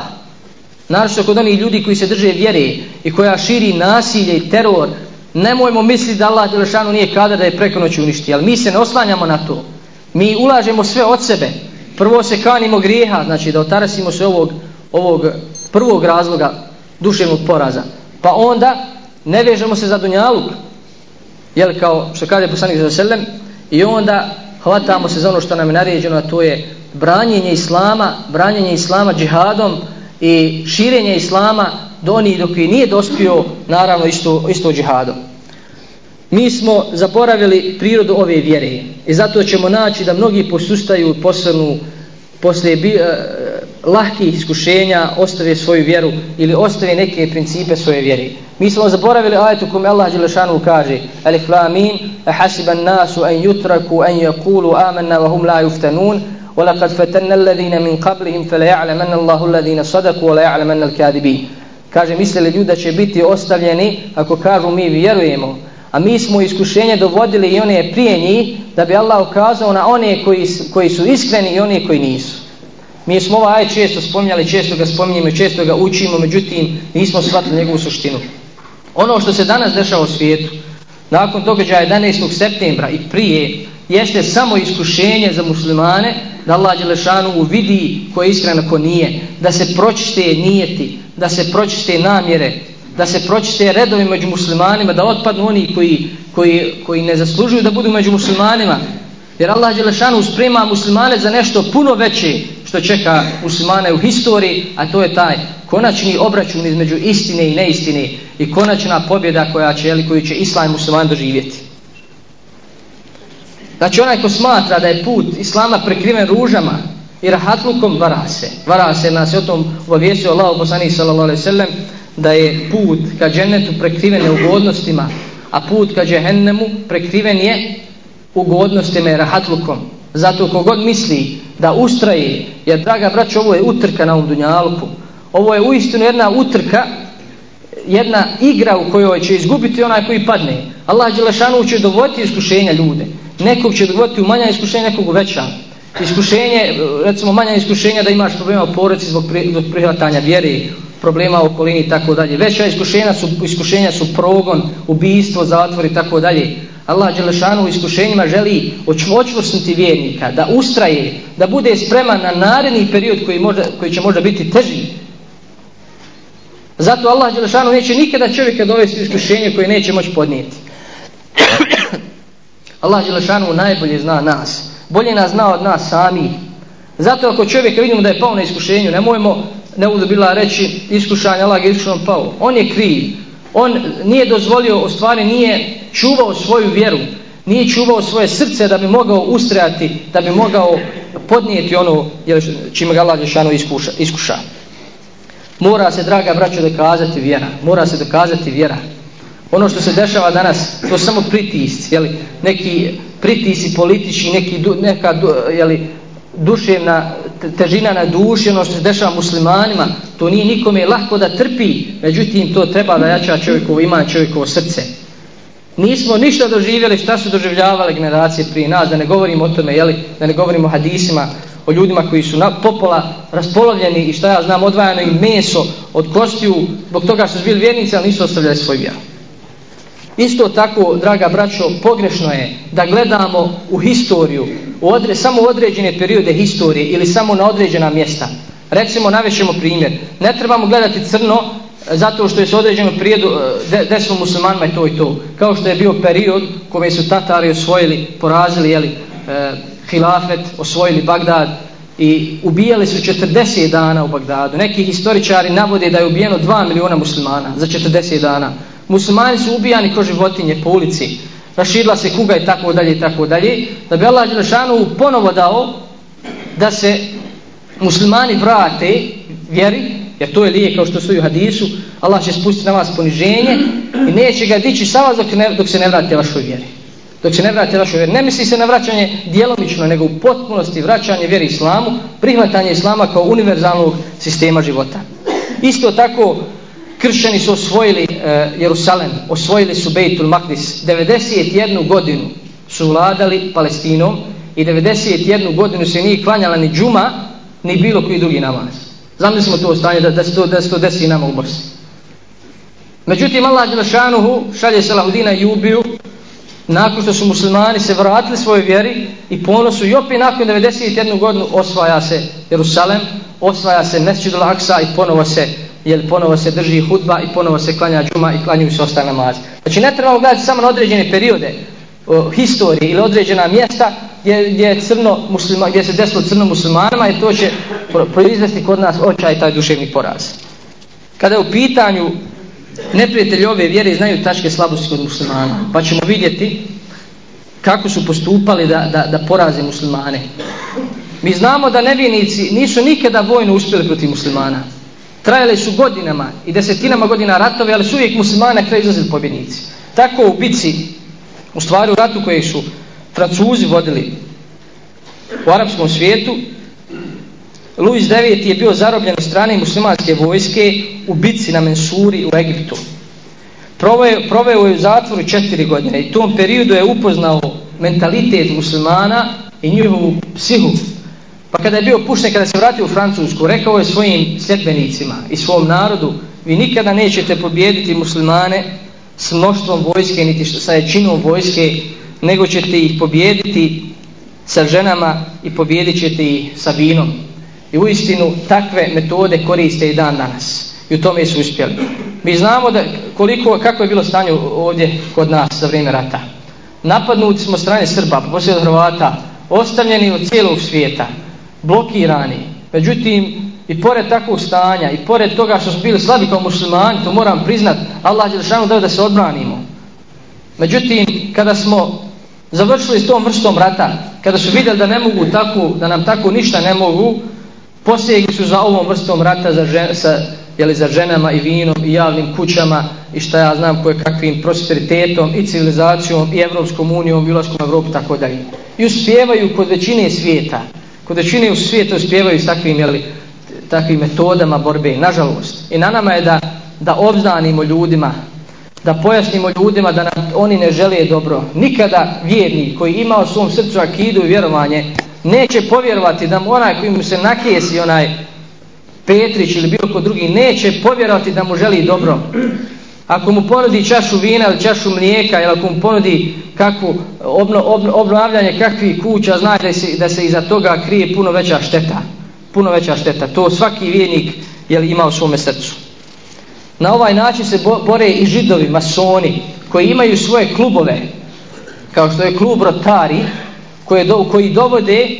naročito kod onih ljudi koji se drže vjere i koja širi nasilje i teror, nemojmo misliti da Allah Đelešanu nije kada da je preko noći uništi, ali mi se ne oslanjamo na to. Mi ulažemo sve od sebe. Prvo se kanimo grijeha, znači da otarasimo se ovog, ovog prvog razloga duševnog poraza. Pa onda ne vežemo se za dunjaluk, jel kao što kaže poslanik za selem, i onda hvatamo se za ono što nam je naređeno, a to je branjenje islama, branjenje islama džihadom i širenje islama do onih dok je nije dospio, naravno isto, isto džihadom. Mi smo zaboravili prirodu ove vjere i zato ćemo naći da mnogi posustaju posrnu poslije bi, uh, lahkih iskušenja ostave svoju vjeru ili ostave neke principe svoje vjere. Mi smo zaboravili ajetu kome Allah Đelešanu kaže Alif la min, ahasiban nasu an yutraku an yakulu amanna wa hum la yuftanun ولقد فتن الذين من قبلهم فلا يعلمن الله الذين صدقوا ولا يعلمن الكاذبين kaže mislili ljudi da će biti ostavljeni ako kažu mi vjerujemo a mi smo iskušenje dovodili i one prije njih da bi Allah ukazao na one koji, koji su iskreni i one koji nisu mi smo ovaj često spominjali često ga spominjemo često ga učimo međutim nismo shvatili njegovu suštinu ono što se danas dešava u svijetu nakon događaja 11. septembra i prije jeste samo iskušenje za muslimane da Allah Đelešanu vidi ko je iskren ko nije da se pročiste nijeti da se pročiste namjere da se pročiste redovi među muslimanima da otpadnu oni koji, koji, koji ne zaslužuju da budu među muslimanima jer Allah Đelešanu sprema muslimane za nešto puno veće što čeka muslimane u historiji a to je taj konačni obračun između istine i neistine i konačna pobjeda koja će, ili koju će islam i musliman doživjeti Znači onaj ko smatra da je put Islama prekriven ružama i rahatlukom, vara se. Vara se, nas je o tom obavijesio Allah poslanih sallallahu alaihi sallam, da je put ka džennetu prekriven neugodnostima, a put ka džehennemu prekriven je ugodnostima i rahatlukom. Zato kogod misli da ustraje, jer draga braćo, ovo je utrka na ovom dunjalku, ovo je uistinu jedna utrka, jedna igra u kojoj će izgubiti onaj koji padne. Allah Đelešanu će dovoditi iskušenja ljude. Nekog će dovoditi u manja iskušenja, nekog u veća. Iskušenje, recimo manja iskušenja da imaš problema u porodici zbog, zbog prihvatanja vjere, problema u okolini i tako dalje. Veća iskušenja su, iskušenja su progon, ubijstvo, zatvor i tako dalje. Allah Đelešanu u iskušenjima želi očvočvrsnuti vjernika, da ustraje, da bude spreman na naredni period koji, možda, koji će možda biti teži. Zato Allah Đelešanu neće nikada čovjeka dovesti u iskušenje koje neće moći podnijeti. Allah Đelešanu najbolje zna nas. Bolje nas zna od nas sami. Zato ako čovjeka vidimo da je pao na iskušenju, nemojmo, ne budu bila reći iskušanje, Allah je iskušan pao. On je kriv. On nije dozvolio, u stvari nije čuvao svoju vjeru. Nije čuvao svoje srce da bi mogao ustrajati, da bi mogao podnijeti ono čime ga Allah Đelešanu iskuša. iskuša. Mora se, draga braćo, dokazati vjera. Mora se dokazati vjera. Ono što se dešava danas, to samo pritisci, jeli, neki pritisci politički, neki, neka jeli, duševna težina na duši, ono što se dešava muslimanima, to nije nikome lahko da trpi, međutim to treba da jača čovjekovo ima čovjekovo srce. Nismo ništa doživjeli šta su doživljavale generacije prije nas, da ne govorimo o tome, jeli, da ne govorimo o hadisima, o ljudima koji su na popola raspolovljeni i šta ja znam, odvajano im meso od kostiju, zbog toga što su bili vjernici, ali nisu ostavljali svoj vjeru. Isto tako, draga braćo, pogrešno je da gledamo u historiju, u odre, samo u određene periode historije ili samo na određena mjesta. Recimo, navećemo primjer. Ne trebamo gledati crno e, zato što je se određeno prijedu e, desno muslimanima i to i to. Kao što je bio period kome su Tatari osvojili, porazili, jeli, e, hilafet, osvojili Bagdad i ubijali su 40 dana u Bagdadu. Neki historičari navode da je ubijeno 2 miliona muslimana za 40 dana. Muslimani su ubijani ko životinje po ulici. Raširila se kuga i tako dalje i tako dalje. Da bi Allah Đelešanu ponovo dao da se muslimani vrate vjeri, jer to je lije kao što stoji u hadisu, Allah će spustiti na vas poniženje i neće ga dići samo dok, ne, dok se ne vrate vašoj vjeri dok se ne vrate vašoj vjeri. Ne misli se na vraćanje djelomično, nego u potpunosti vraćanje vjeri islamu, prihvatanje islama kao univerzalnog sistema života. Isto tako, kršćani su osvojili e, Jerusalem, osvojili su Bejtul Makdis. 91 godinu su vladali Palestinom i 91 godinu se nije klanjala ni džuma, ni bilo koji drugi namaz. smo to stanje da, da, se to, da se to desi nama u Bosni. Međutim, Allah Đelešanuhu šalje Salahudina i ubiju nakon što su muslimani se vratili svojoj vjeri i ponosu i opet nakon 91. godinu osvaja se Jerusalem, osvaja se Mesjid al-Aqsa i ponovo se, jer ponovo se drži hudba i ponovo se klanja džuma i klanjuju se ostale namaze. Znači ne trebamo gledati samo na određene periode o, historije ili određena mjesta gdje, gdje, je crno muslima, gdje se desilo crno muslimanima i to će proizvesti kod nas očaj taj duševni poraz. Kada je u pitanju neprijatelji ove vjere znaju tačke slabosti kod muslimana. Pa ćemo vidjeti kako su postupali da, da, da poraze muslimane. Mi znamo da nevijenici nisu nikada vojno uspjeli protiv muslimana. Trajale su godinama i desetinama godina ratove, ali su uvijek muslimani na kraju izlazili pobjednici. Tako u bici, u stvari u ratu koji su francuzi vodili u arapskom svijetu, Louis IX je bio zarobljen od strane muslimanske vojske u bici na Mensuri u Egiptu. Proveo, proveo je u zatvoru četiri godine i u tom periodu je upoznao mentalitet muslimana i njihovu psihu. Pa kada je bio pušten, kada se vratio u Francusku, rekao je svojim sljedbenicima i svom narodu, vi nikada nećete pobijediti muslimane s mnoštvom vojske, niti sa ječinom vojske, nego ćete ih pobijediti sa ženama i pobijedit ćete ih sa vinom. I u istinu takve metode koriste i dan danas. I u tome su uspjeli. Mi znamo da koliko, kako je bilo stanje ovdje kod nas za vrijeme rata. Napadnuti smo strane Srba, pa poslije od Hrvata, ostavljeni od cijelog svijeta, blokirani. Međutim, i pored takvog stanja, i pored toga što smo bili slabi kao muslimani, to moram priznat, Allah je lišanu dao da se odbranimo. Međutim, kada smo završili s tom vrstom rata, kada su vidjeli da ne mogu tako, da nam tako ništa ne mogu, posjegli su za ovom vrstom rata za, žen, sa, jeli, za ženama i vinom i javnim kućama i šta ja znam koje kakvim prosperitetom i civilizacijom i Evropskom unijom i ulaskom u Evropu tako dalje. I uspjevaju kod većine svijeta. Kod većine u svijetu uspjevaju s takvim, jeli, takvim metodama borbe. Nažalost. I na nama je da, da obznanimo ljudima da pojasnimo ljudima da nam oni ne žele dobro. Nikada vjerni koji ima u svom srcu akidu i vjerovanje neće povjerovati da mu onaj koji mu se nakijesi onaj Petrić ili bilo ko drugi neće povjerovati da mu želi dobro. Ako mu ponudi čašu vina ili čašu mlijeka ili ako mu ponudi kakvu obno, obno, obnavljanje kakvih kuća, zna da se, da se iza toga krije puno veća šteta. Puno veća šteta. To svaki vijenik je ima u svome srcu. Na ovaj način se bore i židovi, masoni, koji imaju svoje klubove, kao što je klub Rotari, koje do, koji dovode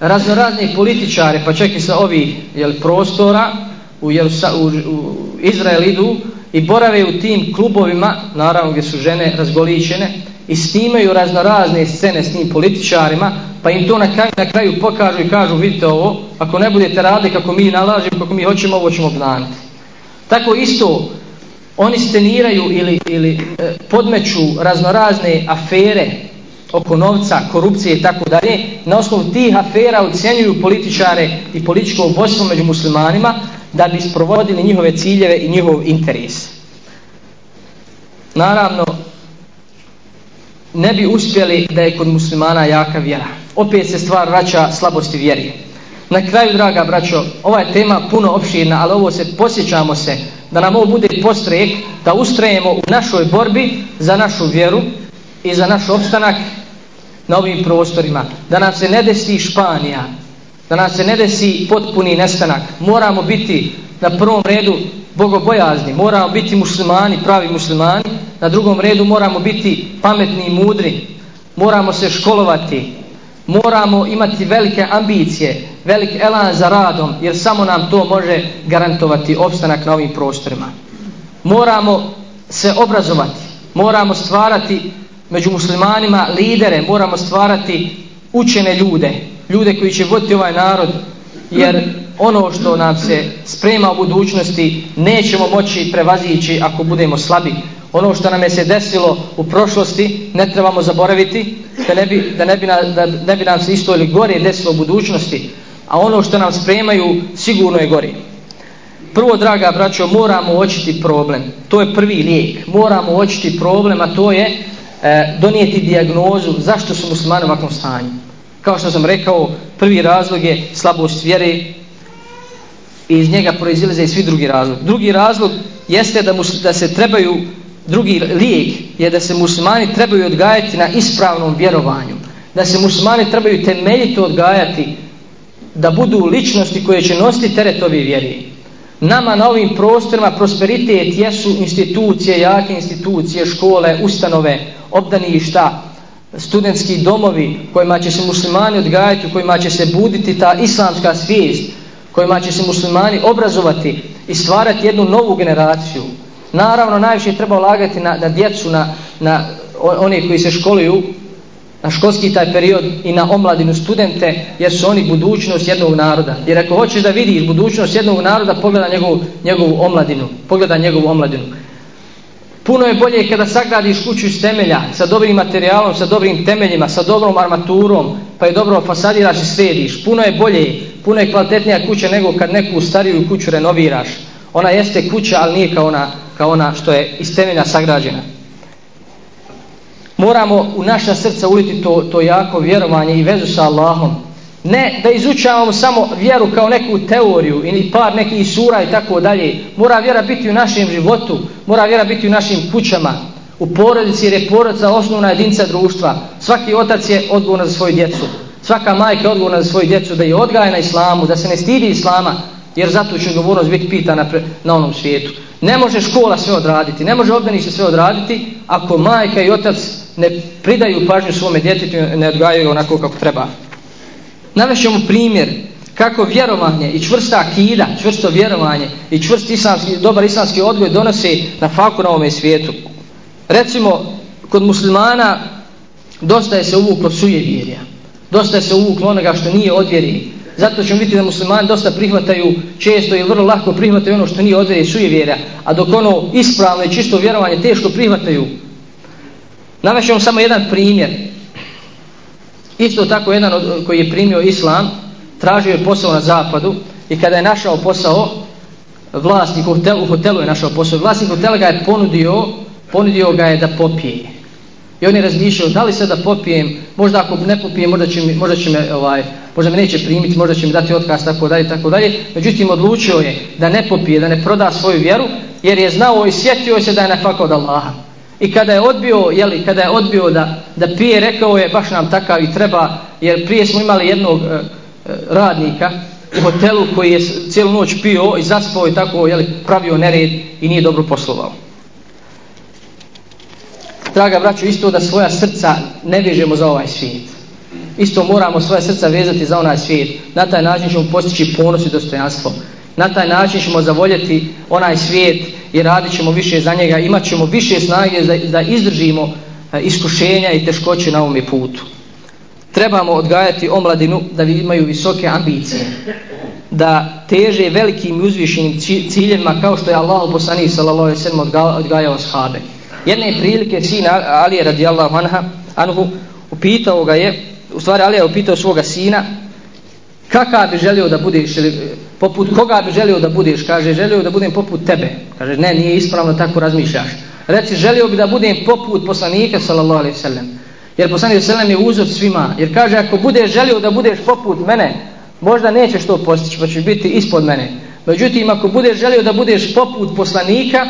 raznorazne političare, pa čak i sa ovih jel, prostora u, Jerusa, u, u Izrael idu i borave u tim klubovima, naravno gdje su žene razgoličene, i snimaju raznorazne scene s tim političarima, pa im to na kraju, na kraju pokažu i kažu, vidite ovo, ako ne budete radili kako mi nalažemo, kako mi hoćemo, ovo ćemo obnaniti. Tako isto, oni steniraju ili, ili e, podmeću raznorazne afere oko novca, korupcije i tako dalje, na osnovu tih afera ocjenjuju političare i političko vodstvo među muslimanima da bi sprovodili njihove ciljeve i njihov interes. Naravno, ne bi uspjeli da je kod muslimana jaka vjera. Opet se stvar vraća slabosti vjeri. Na kraju, draga braćo, ova je tema puno opširna, ali ovo se posjećamo se da nam ovo bude postrek da ustrajemo u našoj borbi za našu vjeru i za naš opstanak na ovim prostorima. Da nam se ne desi Španija, da nam se ne desi potpuni nestanak. Moramo biti na prvom redu bogobojazni, moramo biti muslimani, pravi muslimani, na drugom redu moramo biti pametni i mudri, moramo se školovati, moramo imati velike ambicije, velik elan za radom, jer samo nam to može garantovati opstanak na ovim prostorima. Moramo se obrazovati, moramo stvarati među muslimanima lidere, moramo stvarati učene ljude, ljude koji će voditi ovaj narod, jer ono što nam se sprema u budućnosti nećemo moći prevazići ako budemo slabi. Ono što nam je se desilo u prošlosti ne trebamo zaboraviti da ne bi, da ne bi, na, da ne bi nam se isto ili gore desilo u budućnosti, a ono što nam spremaju sigurno je gore. Prvo, draga braćo, moramo očiti problem. To je prvi lijek. Moramo očiti problem, a to je e, donijeti dijagnozu zašto su muslimani u ovakvom stanju. Kao što sam rekao, prvi razlog je slabost vjere i iz njega proizilaze i svi drugi razlog. Drugi razlog jeste da, mus, da se trebaju, drugi lijek je da se muslimani trebaju odgajati na ispravnom vjerovanju. Da se muslimani trebaju temeljito odgajati da budu ličnosti koje će nositi teret ove vjeri. Nama na ovim prostorima prosperitet jesu institucije, jake institucije, škole, ustanove, obdaništa, studentski domovi kojima će se muslimani odgajati, u kojima će se buditi ta islamska svijest, kojima će se muslimani obrazovati i stvarati jednu novu generaciju. Naravno, najviše treba ulagati na, na djecu, na, na one koji se školuju, na školski taj period i na omladinu studente, jer su oni budućnost jednog naroda. Jer ako hoćeš da vidiš budućnost jednog naroda, pogleda njegovu, njegovu omladinu. Pogleda njegovu omladinu. Puno je bolje kada sagradiš kuću iz temelja, sa dobrim materijalom, sa dobrim temeljima, sa dobrom armaturom, pa je dobro fasadiraš i središ. Puno je bolje, puno je kvalitetnija kuća nego kad neku stariju kuću renoviraš. Ona jeste kuća, ali nije kao ona, kao ona što je iz temelja sagrađena. Moramo u naša srca uliti to, to jako vjerovanje i vezu sa Allahom. Ne da izučavamo samo vjeru kao neku teoriju ili par nekih sura i tako dalje. Mora vjera biti u našem životu, mora vjera biti u našim kućama, u porodici jer je porodica osnovna jedinca društva. Svaki otac je odgovoran za svoju djecu. Svaka majka je odgovorna za svoju djecu da je odgaja na islamu, da se ne stidi islama, jer zato će odgovornost biti pitana na onom svijetu. Ne može škola sve odraditi, ne može obdanište sve odraditi ako majka i otac ne pridaju pažnju svome djetetu i ne odgajaju onako kako treba. Navešćemo primjer kako vjerovanje i čvrsta akida, čvrsto vjerovanje i čvrst islamski, dobar islamski odgoj donose na faku na ovome svijetu. Recimo, kod muslimana dosta je se uvuklo sujevjerja. Dosta je se uvuklo onoga što nije odvjeri. Zato ćemo vidjeti da muslimani dosta prihvataju često i vrlo lahko prihvataju ono što nije odvjeri sujevjerja. A dok ono ispravno i čisto vjerovanje teško prihvataju. Navešćemo samo jedan primjer. Isto tako jedan od, koji je primio islam, tražio je posao na zapadu i kada je našao posao, vlasnik u hotelu, u hotelu je našao posao, vlasnik hotela ga je ponudio, ponudio ga je da popije. I on je razmišljao, da li se da popijem, možda ako ne popijem, možda će, mi, možda će me, ovaj, možda me neće primiti, možda će mi dati otkaz, tako dalje, tako dalje. Međutim, odlučio je da ne popije, da ne proda svoju vjeru, jer je znao i sjetio se da je nefako od Allaha. I kada je odbio, jeli, kada je odbio da, da pije, rekao je baš nam takav i treba, jer prije smo imali jednog e, e radnika u hotelu koji je cijelu noć pio i zaspao i tako jeli, pravio nered i nije dobro poslovao. Draga braćo, isto da svoja srca ne vežemo za ovaj svijet. Isto moramo svoje srca vezati za onaj svijet. Na taj način ćemo postići ponos i dostojanstvo. Na taj način ćemo zavoljeti onaj svijet i radit ćemo više za njega. Imat ćemo više snage da, da izdržimo e, iskušenja i teškoće na ovom putu. Trebamo odgajati omladinu da imaju visoke ambicije. Da teže velikim i uzvišenim ciljevima kao što je Allah poslanih sallallahu alaihi sallam odgajao shabe. Jedne prilike sin Alije radijallahu anha, anhu upitao ga je, u stvari Ali je upitao svoga sina kakav bi želio da budeš poput koga bi želio da budeš kaže želio da budem poput tebe kaže ne nije ispravno tako razmišljaš reci želio bi da budem poput poslanika sallallahu alejhi ve sellem jer poslanik sallallahu je uzor svima jer kaže ako budeš želio da budeš poput mene možda nećeš to postići, pa ćeš biti ispod mene. Međutim, ako budeš želio da budeš poput poslanika,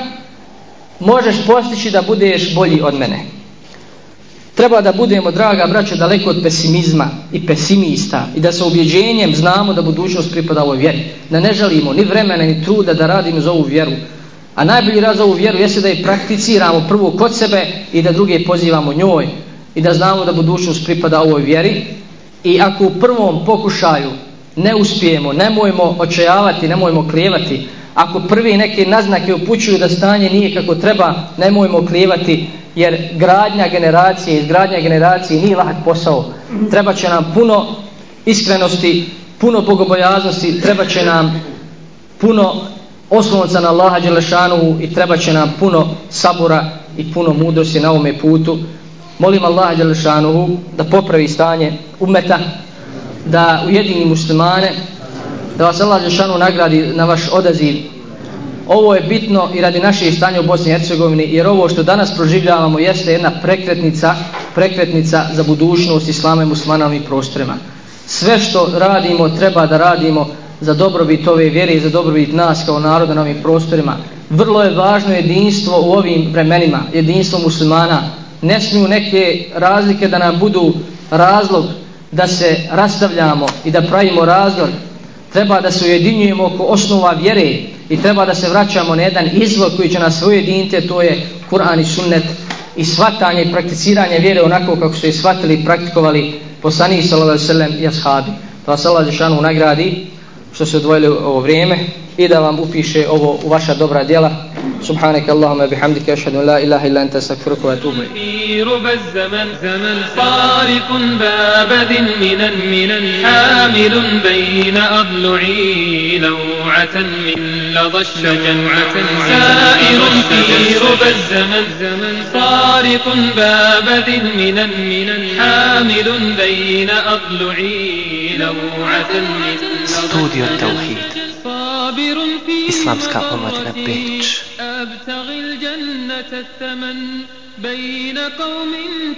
možeš postići da budeš bolji od mene. Treba da budemo, draga braćo, daleko od pesimizma i pesimista i da sa ubjeđenjem znamo da budućnost pripada ovoj vjeri. Da ne želimo ni vremena ni truda da radimo za ovu vjeru. A najbolji rad za ovu vjeru jeste da je prakticiramo prvo kod sebe i da druge pozivamo njoj i da znamo da budućnost pripada ovoj vjeri. I ako u prvom pokušaju ne uspijemo, nemojmo očajavati, nemojmo klijevati, ako prvi neke naznake upućuju da stanje nije kako treba, nemojmo klijevati, jer gradnja generacije, izgradnja generacije nije lahak posao. Treba će nam puno iskrenosti, puno bogobojaznosti, treba će nam puno oslonca na Allaha Đelešanuhu i treba će nam puno sabura i puno mudrosti na ovome putu. Molim Allaha Đelešanuhu da popravi stanje umeta, da ujedini muslimane, da vas Allah Žešanu nagradi na vaš odaziv Ovo je bitno i radi naše stanje u Bosni i Hercegovini, jer ovo što danas proživljavamo jeste jedna prekretnica, prekretnica za budućnost islama i muslimana ovim prostorima. Sve što radimo, treba da radimo za dobrobit ove vjere i za dobrobit nas kao naroda na ovim prostorima. Vrlo je važno jedinstvo u ovim vremenima, jedinstvo muslimana. Ne smiju neke razlike da nam budu razlog da se rastavljamo i da pravimo razlog. Treba da se ujedinjujemo oko osnova vjere, i treba da se vraćamo na jedan izvor koji će nas ujediniti, to je Kur'an i sunnet i svatanje i prakticiranje vjere onako kako su je shvatili i praktikovali poslanik sallallahu sallam i ashabi. To vas Allah Žešanu nagradi što se odvojili ovo vrijeme i da vam upiše ovo u vaša dobra djela. سبحانك اللهم بحمدك أشهد أن لا إله إلا أنت أستغفرك وأتوب إليك. الزمن زمن فارق بابد منا منا حامل بين أضلعي لوعة من لظى الشجنعة سائر في ربى الزمن زمن فارق بابد منا منا حامل بين أضلعي لوعة من استوديو التوحيد. صابر في Islamska. أبتغي الجنة الثمن بين قوم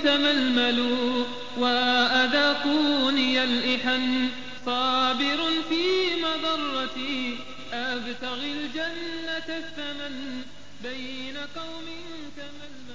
تململوا وأذاقوني الإحن. صابر في مضرتي. أبتغي الجنة الثمن بين قوم تململوا